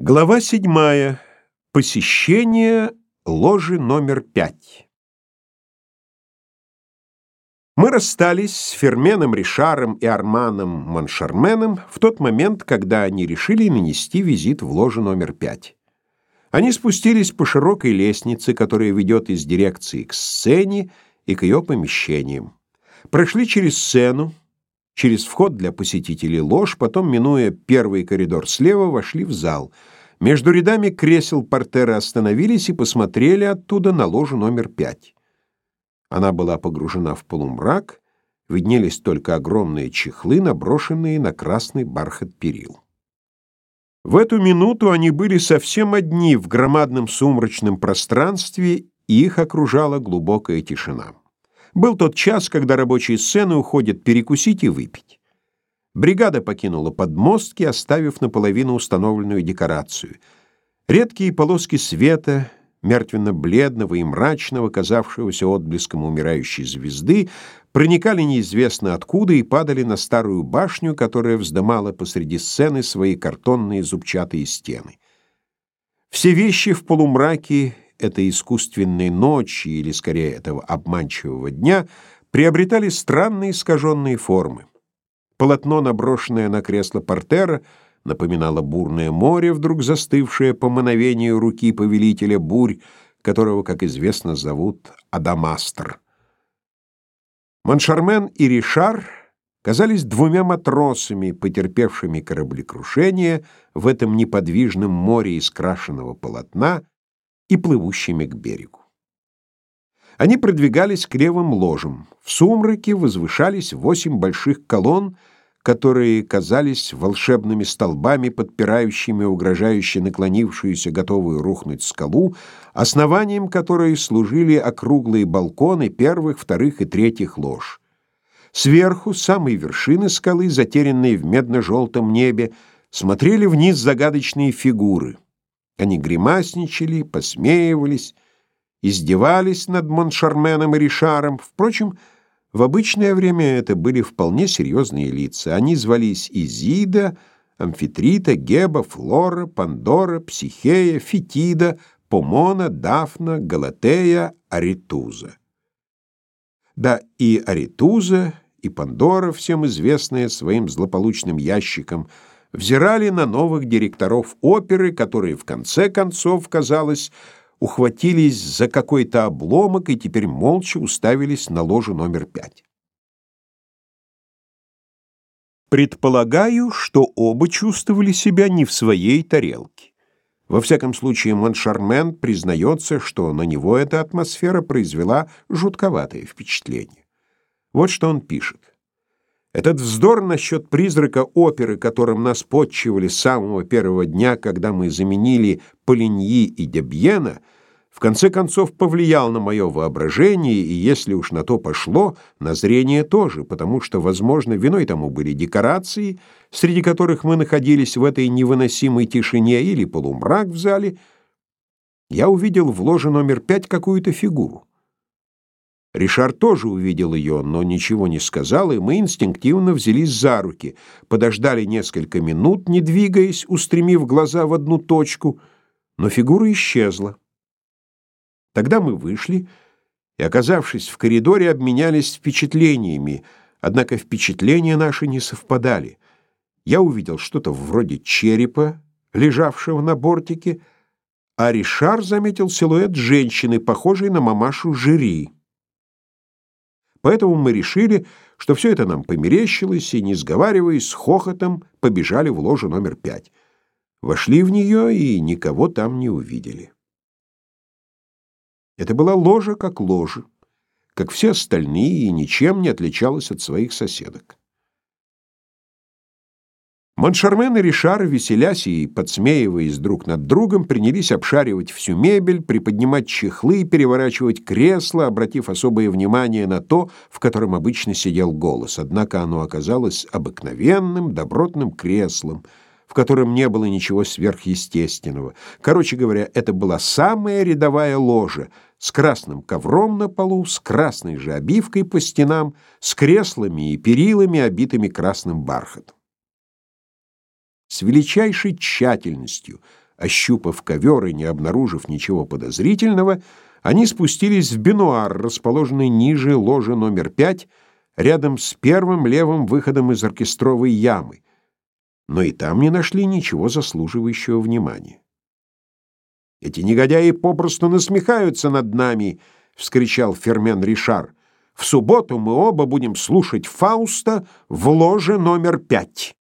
Глава седьмая. Посещение ложи номер пять. Мы расстались с Ферменом Ришаром и Арманом Моншарменом в тот момент, когда они решили нанести визит в ложу номер пять. Они спустились по широкой лестнице, которая ведет из дирекции к сцене и к ее помещениям. Прошли через сцену, через вход для посетителей ложь, потом, минуя первый коридор слева, вошли в зал. Между рядами кресел портера остановились и посмотрели оттуда на ложу номер пять. Она была погружена в полумрак, виднелись только огромные чехлы, наброшенные на красный бархат перил. В эту минуту они были совсем одни в громадном сумрачном пространстве, и их окружала глубокая тишина. Был тот час, когда рабочие сцены уходят перекусить и выпить. Бригада покинула подмостки, оставив наполовину установленную декорацию. Редкие полоски света, мертвенно-бледного и мрачного, казавшегося отблеском умирающей звезды, проникали неизвестно откуда и падали на старую башню, которая вздымала посреди сцены свои картонные зубчатые стены. Все вещи в полумраке этой искусственной ночи, или скорее этого обманчивого дня, приобретали странные искаженные формы. Полотно, наброшенное на кресло портера, напоминало бурное море, вдруг застывшее по мановению руки повелителя бурь, которого, как известно, зовут Адамастр. Моншармен и Ришар казались двумя матросами, потерпевшими кораблекрушение в этом неподвижном море из крашеного полотна, и плывущими к берегу. Они продвигались к левым ложам. В сумраке возвышались восемь больших колонн, которые казались волшебными столбами, подпирающими угрожающе наклонившуюся, готовую рухнуть скалу, основанием которой служили округлые балконы первых, вторых и третьих лож. Сверху, с самой вершины скалы, затерянные в медно-желтом небе, смотрели вниз загадочные фигуры — они гримасничали, посмеивались, издевались над Моншарменом и Ришаром. Впрочем, в обычное время это были вполне серьезные лица. Они звались Изида, Амфитрита, Геба, Флора, Пандора, Психея, Фетида, Помона, Дафна, Галатея, Аритуза. Да, и Аритуза, и Пандора, всем известная своим злополучным ящиком – взирали на новых директоров оперы, которые в конце концов, казалось, ухватились за какой-то обломок и теперь молча уставились на ложу номер пять. Предполагаю, что оба чувствовали себя не в своей тарелке. Во всяком случае, Моншармен признается, что на него эта атмосфера произвела жутковатое впечатление. Вот что он пишет. Этот вздор насчет призрака оперы, которым нас подчивали с самого первого дня, когда мы заменили Полиньи и Дебьена, в конце концов повлиял на мое воображение, и если уж на то пошло, на зрение тоже, потому что, возможно, виной тому были декорации, среди которых мы находились в этой невыносимой тишине или полумрак в зале. Я увидел в ложе номер пять какую-то фигуру. Ришар тоже увидел ее, но ничего не сказал, и мы инстинктивно взялись за руки, подождали несколько минут, не двигаясь, устремив глаза в одну точку, но фигура исчезла. Тогда мы вышли и, оказавшись в коридоре, обменялись впечатлениями, однако впечатления наши не совпадали. Я увидел что-то вроде черепа, лежавшего на бортике, а Ришар заметил силуэт женщины, похожей на мамашу Жири. Поэтому мы решили, что все это нам померещилось, и, не сговариваясь, с хохотом побежали в ложу номер пять. Вошли в нее и никого там не увидели. Это была ложа как ложа, как все остальные, и ничем не отличалась от своих соседок. Моншармен и Ришар, веселясь и подсмеиваясь друг над другом, принялись обшаривать всю мебель, приподнимать чехлы, переворачивать кресла, обратив особое внимание на то, в котором обычно сидел голос. Однако оно оказалось обыкновенным, добротным креслом, в котором не было ничего сверхъестественного. Короче говоря, это была самая рядовая ложа, с красным ковром на полу, с красной же обивкой по стенам, с креслами и перилами, обитыми красным бархатом. С величайшей тщательностью Ощупав ковер и не обнаружив ничего подозрительного, они спустились в бинуар, расположенный ниже ложи номер пять, рядом с первым левым выходом из оркестровой ямы, но и там не нашли ничего заслуживающего внимания. «Эти негодяи попросту насмехаются над нами!» — вскричал Фермен Ришар. «В субботу мы оба будем слушать Фауста в ложе номер пять».